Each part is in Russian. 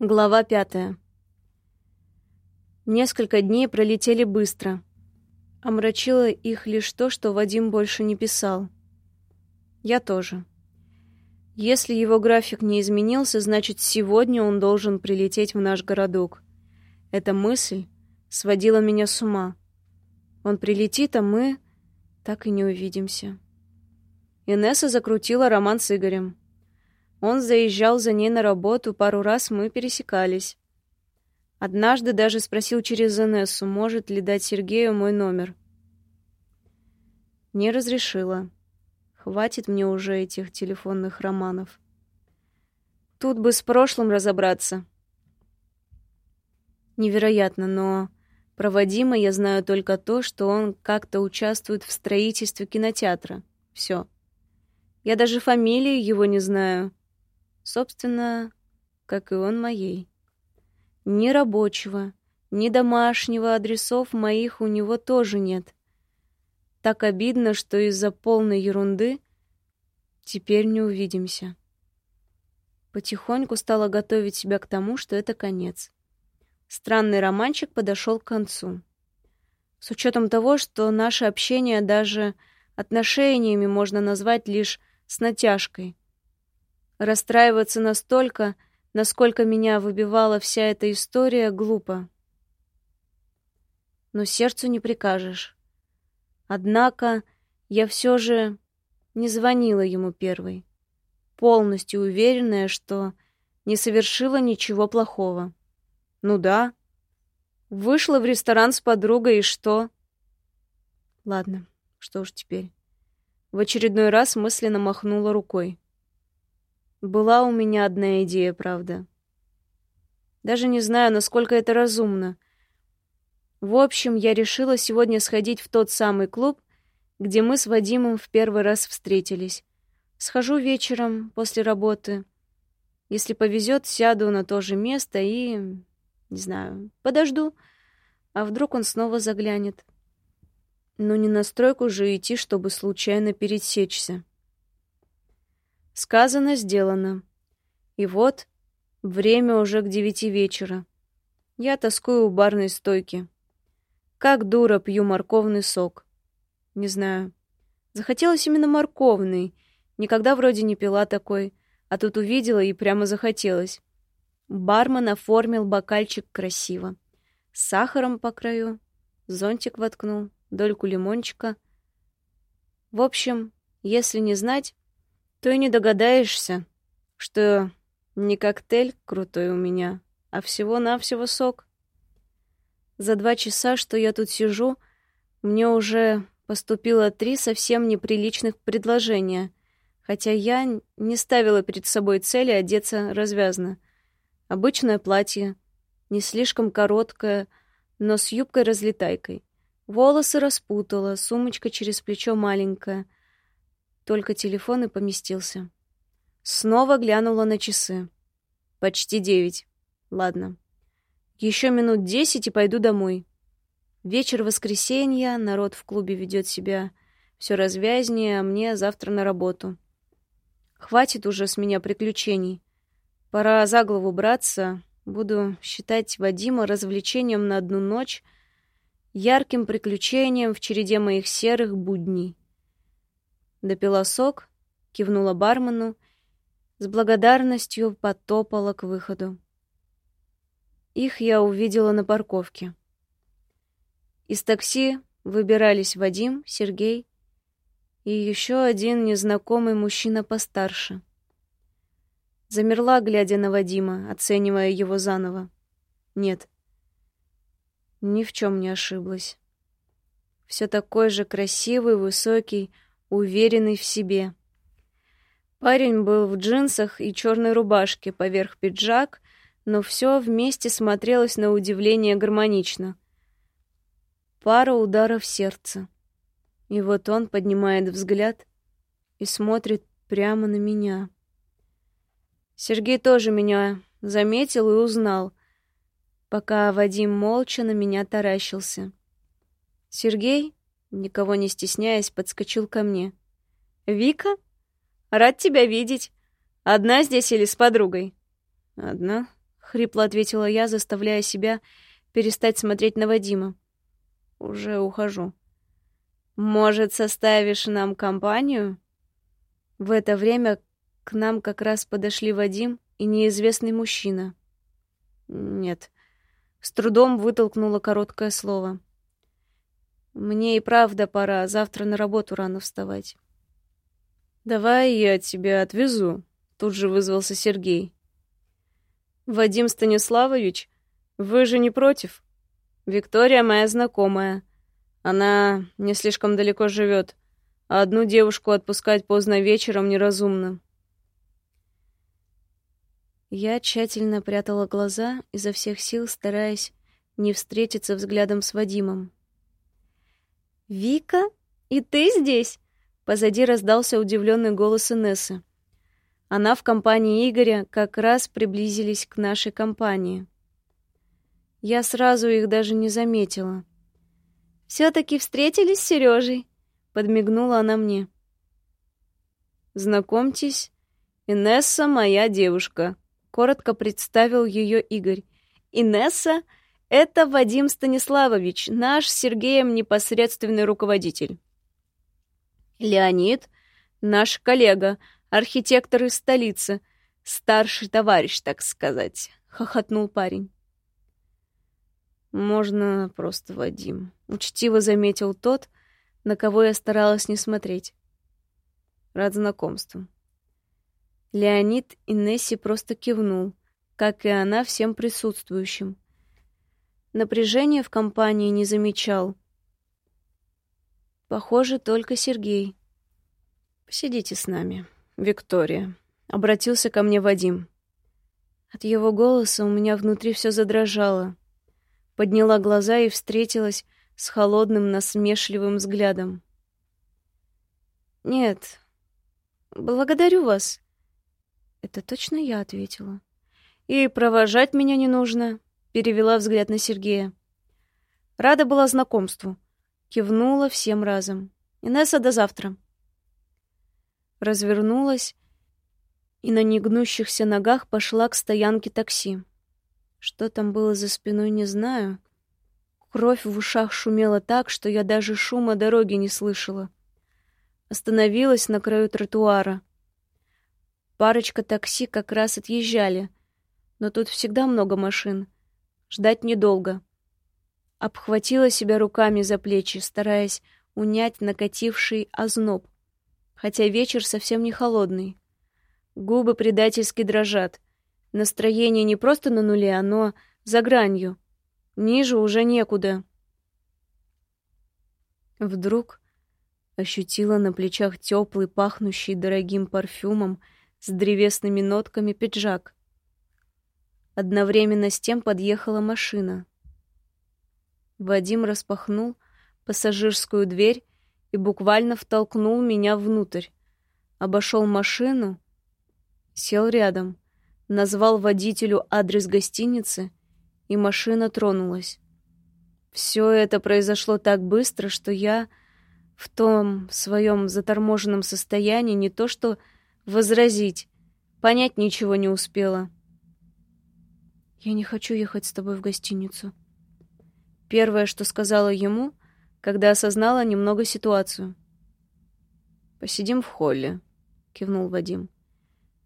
Глава пятая. Несколько дней пролетели быстро. Омрачило их лишь то, что Вадим больше не писал. Я тоже. Если его график не изменился, значит, сегодня он должен прилететь в наш городок. Эта мысль сводила меня с ума. Он прилетит, а мы так и не увидимся. Инесса закрутила роман с Игорем. Он заезжал за ней на работу, пару раз мы пересекались. Однажды даже спросил через Инессу, может ли дать Сергею мой номер. Не разрешила. Хватит мне уже этих телефонных романов. Тут бы с прошлым разобраться. Невероятно, но про Вадима я знаю только то, что он как-то участвует в строительстве кинотеатра. Все. Я даже фамилии его не знаю. Собственно, как и он моей. Ни рабочего, ни домашнего адресов моих у него тоже нет. Так обидно, что из-за полной ерунды теперь не увидимся. Потихоньку стала готовить себя к тому, что это конец. Странный романчик подошел к концу. С учетом того, что наше общение даже отношениями можно назвать лишь с натяжкой — Расстраиваться настолько, насколько меня выбивала вся эта история, глупо. Но сердцу не прикажешь. Однако я все же не звонила ему первой, полностью уверенная, что не совершила ничего плохого. Ну да. Вышла в ресторан с подругой, и что? Ладно, что уж теперь. В очередной раз мысленно махнула рукой. Была у меня одна идея, правда. Даже не знаю, насколько это разумно. В общем, я решила сегодня сходить в тот самый клуб, где мы с Вадимом в первый раз встретились. Схожу вечером после работы. Если повезет, сяду на то же место и... Не знаю, подожду. А вдруг он снова заглянет? Но не на стройку же идти, чтобы случайно пересечься. Сказано, сделано. И вот время уже к девяти вечера. Я тоскую у барной стойки. Как дура пью морковный сок. Не знаю. Захотелось именно морковный. Никогда вроде не пила такой, а тут увидела и прямо захотелось. Бармен оформил бокальчик красиво. С сахаром по краю, зонтик воткнул, дольку лимончика. В общем, если не знать, то и не догадаешься, что не коктейль крутой у меня, а всего-навсего сок. За два часа, что я тут сижу, мне уже поступило три совсем неприличных предложения, хотя я не ставила перед собой цели одеться развязно. Обычное платье, не слишком короткое, но с юбкой-разлетайкой. Волосы распутала, сумочка через плечо маленькая, только телефон и поместился. Снова глянула на часы. Почти девять. Ладно. Еще минут десять и пойду домой. Вечер воскресенья, народ в клубе ведет себя все развязнее, а мне завтра на работу. Хватит уже с меня приключений. Пора за голову браться. Буду считать Вадима развлечением на одну ночь, ярким приключением в череде моих серых будней. Допила сок, кивнула бармену, с благодарностью потопала к выходу. Их я увидела на парковке. Из такси выбирались Вадим, Сергей и еще один незнакомый мужчина постарше. Замерла, глядя на Вадима, оценивая его заново. Нет, ни в чем не ошиблась. Все такой же красивый, высокий, уверенный в себе. Парень был в джинсах и черной рубашке, поверх пиджак, но все вместе смотрелось на удивление гармонично. Пара ударов сердца. И вот он поднимает взгляд и смотрит прямо на меня. Сергей тоже меня заметил и узнал, пока Вадим молча на меня таращился. Сергей никого не стесняясь, подскочил ко мне. «Вика? Рад тебя видеть. Одна здесь или с подругой?» «Одна. хрипло ответила я, заставляя себя перестать смотреть на Вадима. Уже ухожу. Может, составишь нам компанию? В это время к нам как раз подошли Вадим и неизвестный мужчина. Нет. С трудом вытолкнула короткое слово. Мне и правда пора, завтра на работу рано вставать. Давай я тебя отвезу, тут же вызвался Сергей. Вадим Станиславович, вы же не против? Виктория моя знакомая. Она не слишком далеко живет, а одну девушку отпускать поздно вечером неразумно. Я тщательно прятала глаза, изо всех сил стараясь не встретиться взглядом с Вадимом. «Вика, и ты здесь?» Позади раздался удивленный голос Инессы. Она в компании Игоря как раз приблизились к нашей компании. Я сразу их даже не заметила. «Все-таки встретились с Сережей?» — подмигнула она мне. «Знакомьтесь, Инесса моя девушка», — коротко представил ее Игорь. «Инесса — это Вадим Станиславович, наш с Сергеем непосредственный руководитель». Леонид — наш коллега, архитектор из столицы, старший товарищ, так сказать, — хохотнул парень. «Можно просто Вадим», — учтиво заметил тот, на кого я старалась не смотреть. Рад знакомству. Леонид и Несси просто кивнул, как и она всем присутствующим. Напряжения в компании не замечал — Похоже, только Сергей. Посидите с нами, Виктория, обратился ко мне Вадим. От его голоса у меня внутри все задрожало. Подняла глаза и встретилась с холодным, насмешливым взглядом. Нет. Благодарю вас. Это точно я ответила. И провожать меня не нужно, перевела взгляд на Сергея. Рада была знакомству. Кивнула всем разом. «Инесса, до завтра!» Развернулась и на негнущихся ногах пошла к стоянке такси. Что там было за спиной, не знаю. Кровь в ушах шумела так, что я даже шума дороги не слышала. Остановилась на краю тротуара. Парочка такси как раз отъезжали, но тут всегда много машин. Ждать недолго обхватила себя руками за плечи, стараясь унять накативший озноб, хотя вечер совсем не холодный. Губы предательски дрожат. Настроение не просто на нуле, оно за гранью. Ниже уже некуда. Вдруг ощутила на плечах теплый, пахнущий дорогим парфюмом с древесными нотками пиджак. Одновременно с тем подъехала машина. Вадим распахнул пассажирскую дверь и буквально втолкнул меня внутрь. Обошел машину, сел рядом, назвал водителю адрес гостиницы, и машина тронулась. Все это произошло так быстро, что я в том своем заторможенном состоянии не то что возразить, понять ничего не успела. «Я не хочу ехать с тобой в гостиницу», Первое, что сказала ему, когда осознала немного ситуацию. «Посидим в холле», — кивнул Вадим.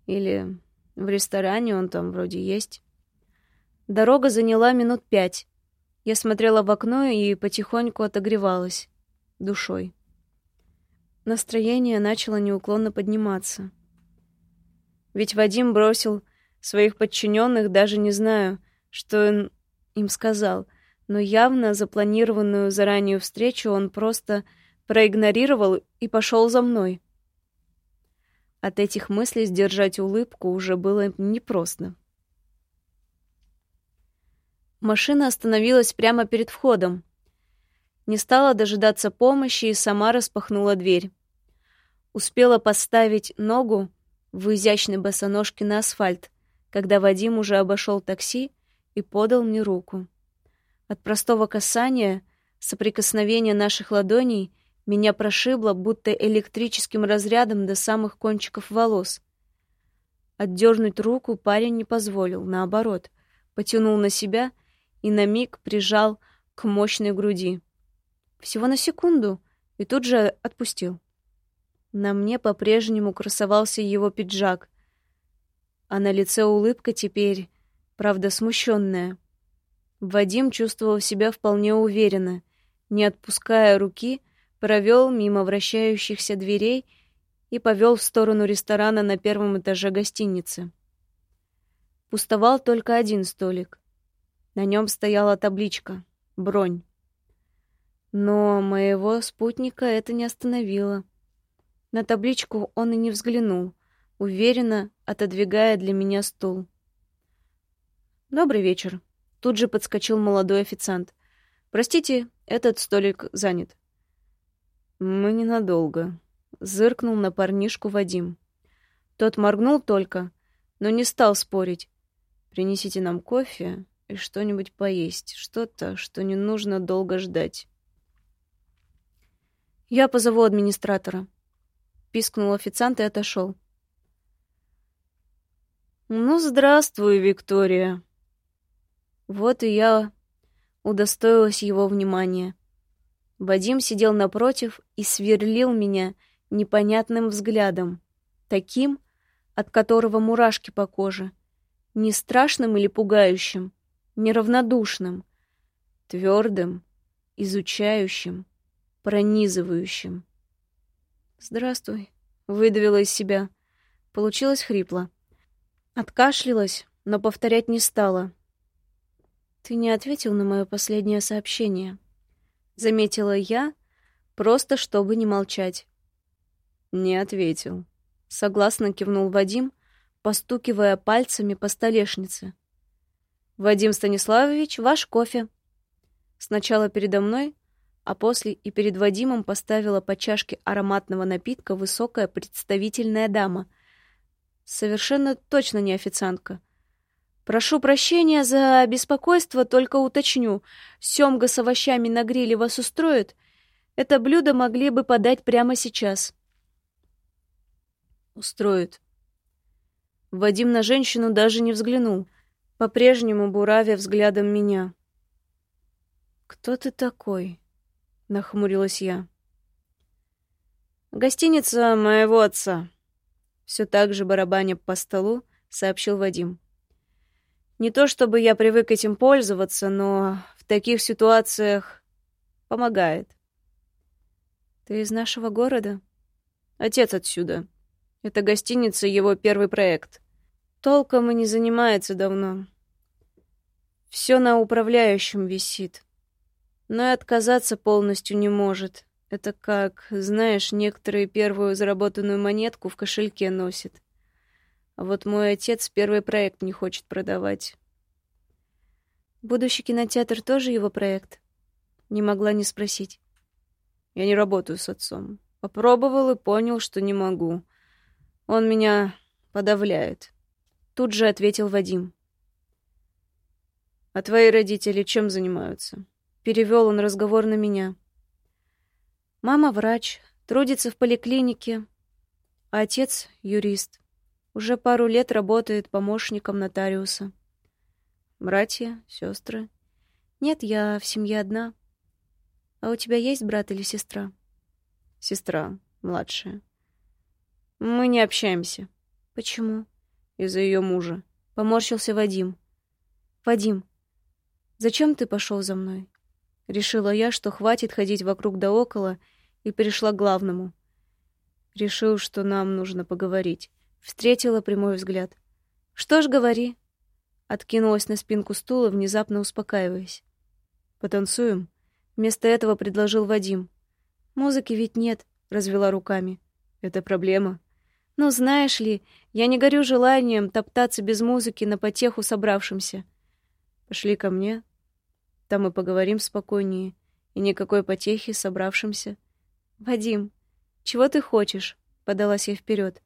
«Или в ресторане, он там вроде есть». Дорога заняла минут пять. Я смотрела в окно и потихоньку отогревалась душой. Настроение начало неуклонно подниматься. Ведь Вадим бросил своих подчиненных, даже не знаю, что он им сказал — но явно запланированную заранее встречу он просто проигнорировал и пошел за мной. От этих мыслей сдержать улыбку уже было непросто. Машина остановилась прямо перед входом. Не стала дожидаться помощи и сама распахнула дверь. Успела поставить ногу в изящной босоножке на асфальт, когда Вадим уже обошел такси и подал мне руку. От простого касания, соприкосновения наших ладоней меня прошибло будто электрическим разрядом до самых кончиков волос. Отдернуть руку парень не позволил, наоборот, потянул на себя и на миг прижал к мощной груди. Всего на секунду, и тут же отпустил. На мне по-прежнему красовался его пиджак, а на лице улыбка теперь, правда, смущенная. Вадим чувствовал себя вполне уверенно, не отпуская руки, провел мимо вращающихся дверей и повел в сторону ресторана на первом этаже гостиницы. Пустовал только один столик. На нем стояла табличка «Бронь». Но моего спутника это не остановило. На табличку он и не взглянул, уверенно отодвигая для меня стул. «Добрый вечер», — тут же подскочил молодой официант. «Простите, этот столик занят». «Мы ненадолго», — зыркнул на парнишку Вадим. Тот моргнул только, но не стал спорить. «Принесите нам кофе и что-нибудь поесть, что-то, что не нужно долго ждать». «Я позову администратора», — пискнул официант и отошел. «Ну, здравствуй, Виктория!» Вот и я удостоилась его внимания. Вадим сидел напротив и сверлил меня непонятным взглядом, таким, от которого мурашки по коже, не страшным или пугающим, не равнодушным, твердым, изучающим, пронизывающим. «Здравствуй», — выдавила из себя. Получилось хрипло. Откашлялась, но повторять не стала. «Ты не ответил на мое последнее сообщение», заметила я, просто чтобы не молчать. Не ответил. Согласно кивнул Вадим, постукивая пальцами по столешнице. Вадим Станиславович, ваш кофе. Сначала передо мной, а после и перед Вадимом поставила по чашке ароматного напитка высокая представительная дама. Совершенно точно не официантка. Прошу прощения за беспокойство, только уточню. Семга с овощами на гриле вас устроит? Это блюдо могли бы подать прямо сейчас. Устроит. Вадим на женщину даже не взглянул, по-прежнему буравя взглядом меня. «Кто ты такой?» — нахмурилась я. «Гостиница моего отца», — все так же барабаня по столу, сообщил Вадим. Не то чтобы я привык этим пользоваться, но в таких ситуациях помогает. Ты из нашего города? Отец отсюда. Это гостиница, его первый проект. Толком и не занимается давно. Все на управляющем висит. Но и отказаться полностью не может. Это как, знаешь, некоторые первую заработанную монетку в кошельке носят. А вот мой отец первый проект не хочет продавать. Будущий кинотеатр тоже его проект? Не могла не спросить. Я не работаю с отцом. Попробовал и понял, что не могу. Он меня подавляет. Тут же ответил Вадим. А твои родители чем занимаются? Перевел он разговор на меня. Мама врач, трудится в поликлинике, а отец юрист. Уже пару лет работает помощником нотариуса. Братья, сестры? Нет, я в семье одна. А у тебя есть брат или сестра? Сестра, младшая. Мы не общаемся. Почему? Из-за ее мужа. Поморщился Вадим. Вадим, зачем ты пошел за мной? Решила я, что хватит ходить вокруг да около, и перешла к главному. Решил, что нам нужно поговорить. Встретила прямой взгляд. «Что ж, говори». Откинулась на спинку стула, внезапно успокаиваясь. «Потанцуем?» Вместо этого предложил Вадим. «Музыки ведь нет», — развела руками. «Это проблема». «Ну, знаешь ли, я не горю желанием топтаться без музыки на потеху собравшимся». «Пошли ко мне. Там мы поговорим спокойнее. И никакой потехи собравшимся». «Вадим, чего ты хочешь?» — подалась я вперед.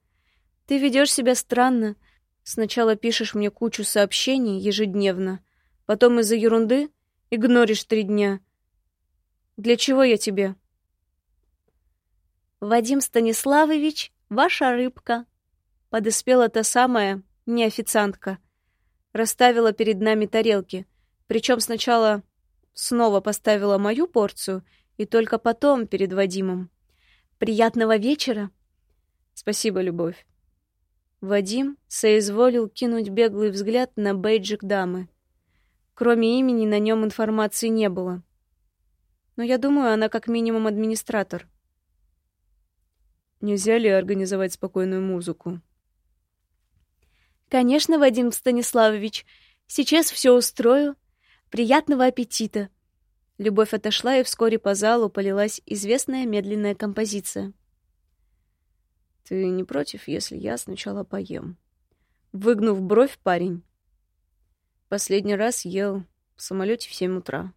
Ты ведешь себя странно. Сначала пишешь мне кучу сообщений ежедневно, потом из-за ерунды игноришь три дня. Для чего я тебе? Вадим Станиславович, ваша рыбка. Подоспела та самая, не официантка. расставила перед нами тарелки. Причем сначала снова поставила мою порцию и только потом перед Вадимом. «Приятного вечера!» «Спасибо, любовь!» Вадим соизволил кинуть беглый взгляд на бейджик дамы. Кроме имени на нем информации не было. Но я думаю, она как минимум администратор. Нельзя ли организовать спокойную музыку? Конечно, Вадим Станиславович. Сейчас все устрою. Приятного аппетита. Любовь отошла, и вскоре по залу полилась известная медленная композиция. Ты не против, если я сначала поем? Выгнув бровь, парень. Последний раз ел в самолете в семь утра.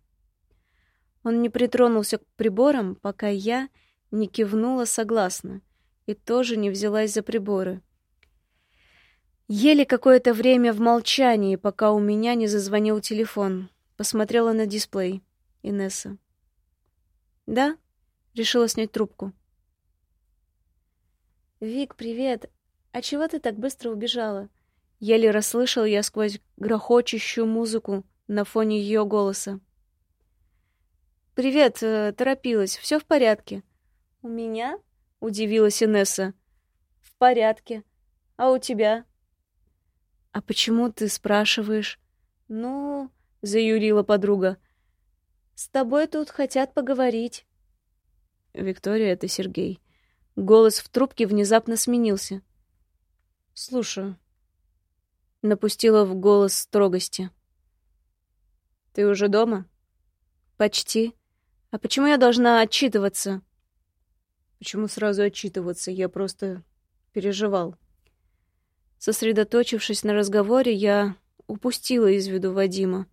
Он не притронулся к приборам, пока я не кивнула согласно и тоже не взялась за приборы. Ели какое-то время в молчании, пока у меня не зазвонил телефон. Посмотрела на дисплей. Инесса. «Да?» — решила снять трубку. «Вик, привет! А чего ты так быстро убежала?» Еле расслышал я сквозь грохочущую музыку на фоне ее голоса. «Привет, э, торопилась. Все в порядке?» «У меня?» — удивилась Инесса. «В порядке. А у тебя?» «А почему ты спрашиваешь?» «Ну...» — заюрила подруга. «С тобой тут хотят поговорить». «Виктория, это Сергей». Голос в трубке внезапно сменился. «Слушаю». Напустила в голос строгости. «Ты уже дома?» «Почти. А почему я должна отчитываться?» Почему сразу отчитываться? Я просто переживал. Сосредоточившись на разговоре, я упустила из виду Вадима,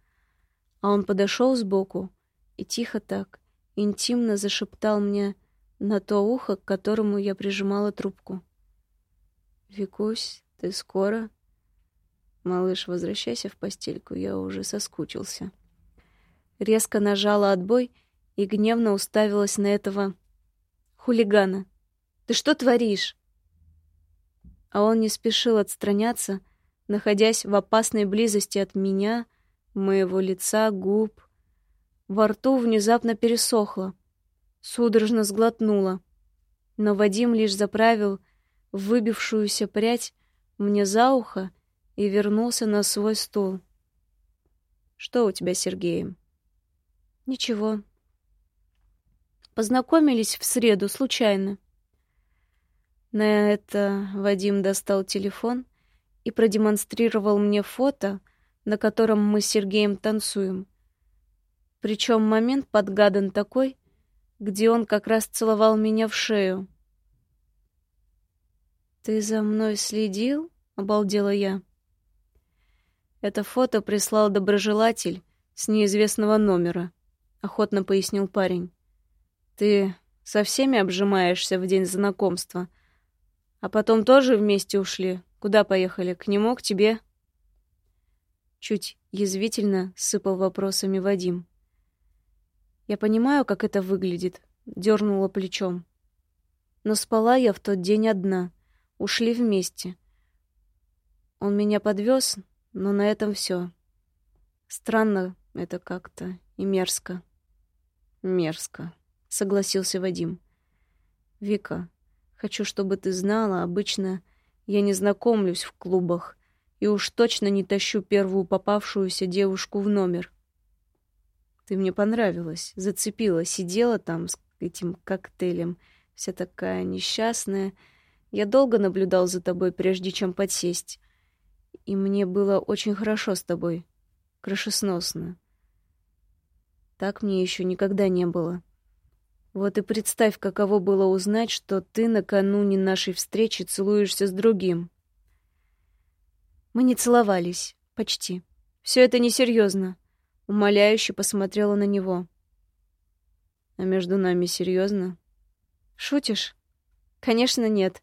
а он подошел сбоку и тихо так, интимно зашептал мне на то ухо, к которому я прижимала трубку. «Викусь, ты скоро?» «Малыш, возвращайся в постельку, я уже соскучился». Резко нажала отбой и гневно уставилась на этого хулигана. Ты что творишь? А он не спешил отстраняться, находясь в опасной близости от меня, моего лица, губ. Во рту внезапно пересохло. Судорожно сглотнула. Но Вадим лишь заправил выбившуюся прядь мне за ухо и вернулся на свой стул. «Что у тебя с Сергеем?» «Ничего», Познакомились в среду случайно. На это Вадим достал телефон и продемонстрировал мне фото, на котором мы с Сергеем танцуем. Причем момент подгадан такой, где он как раз целовал меня в шею. «Ты за мной следил?» — обалдела я. Это фото прислал доброжелатель с неизвестного номера, — охотно пояснил парень. Ты со всеми обжимаешься в день знакомства. А потом тоже вместе ушли. Куда поехали? К нему, к тебе?» Чуть язвительно сыпал вопросами Вадим. «Я понимаю, как это выглядит», — дернула плечом. «Но спала я в тот день одна. Ушли вместе. Он меня подвез, но на этом все. Странно это как-то и мерзко. Мерзко согласился Вадим. Вика, хочу, чтобы ты знала, обычно я не знакомлюсь в клубах и уж точно не тащу первую попавшуюся девушку в номер. Ты мне понравилась, зацепила, сидела там с этим коктейлем, вся такая несчастная. Я долго наблюдал за тобой, прежде чем подсесть. И мне было очень хорошо с тобой. Крышесносно. Так мне еще никогда не было. Вот и представь, каково было узнать, что ты накануне нашей встречи целуешься с другим. Мы не целовались. Почти. Все это несерьезно. Умоляюще посмотрела на него. А между нами серьезно? Шутишь? Конечно, нет.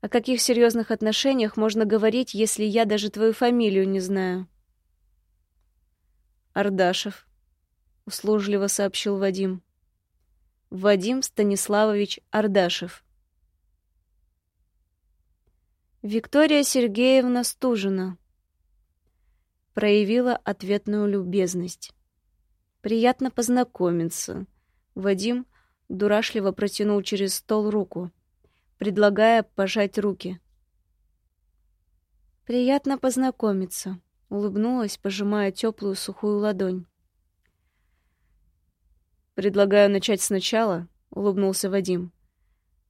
О каких серьезных отношениях можно говорить, если я даже твою фамилию не знаю? Ардашев, услужливо сообщил Вадим. Вадим Станиславович Ардашев. Виктория Сергеевна Стужина. проявила ответную любезность. «Приятно познакомиться». Вадим дурашливо протянул через стол руку, предлагая пожать руки. «Приятно познакомиться», — улыбнулась, пожимая теплую сухую ладонь. «Предлагаю начать сначала», — улыбнулся Вадим,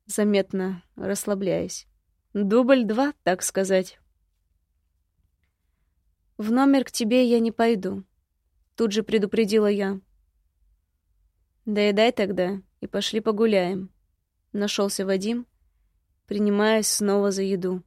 заметно расслабляясь. «Дубль два, так сказать». «В номер к тебе я не пойду», — тут же предупредила я. «Доедай тогда и пошли погуляем», — нашелся Вадим, принимаясь снова за еду.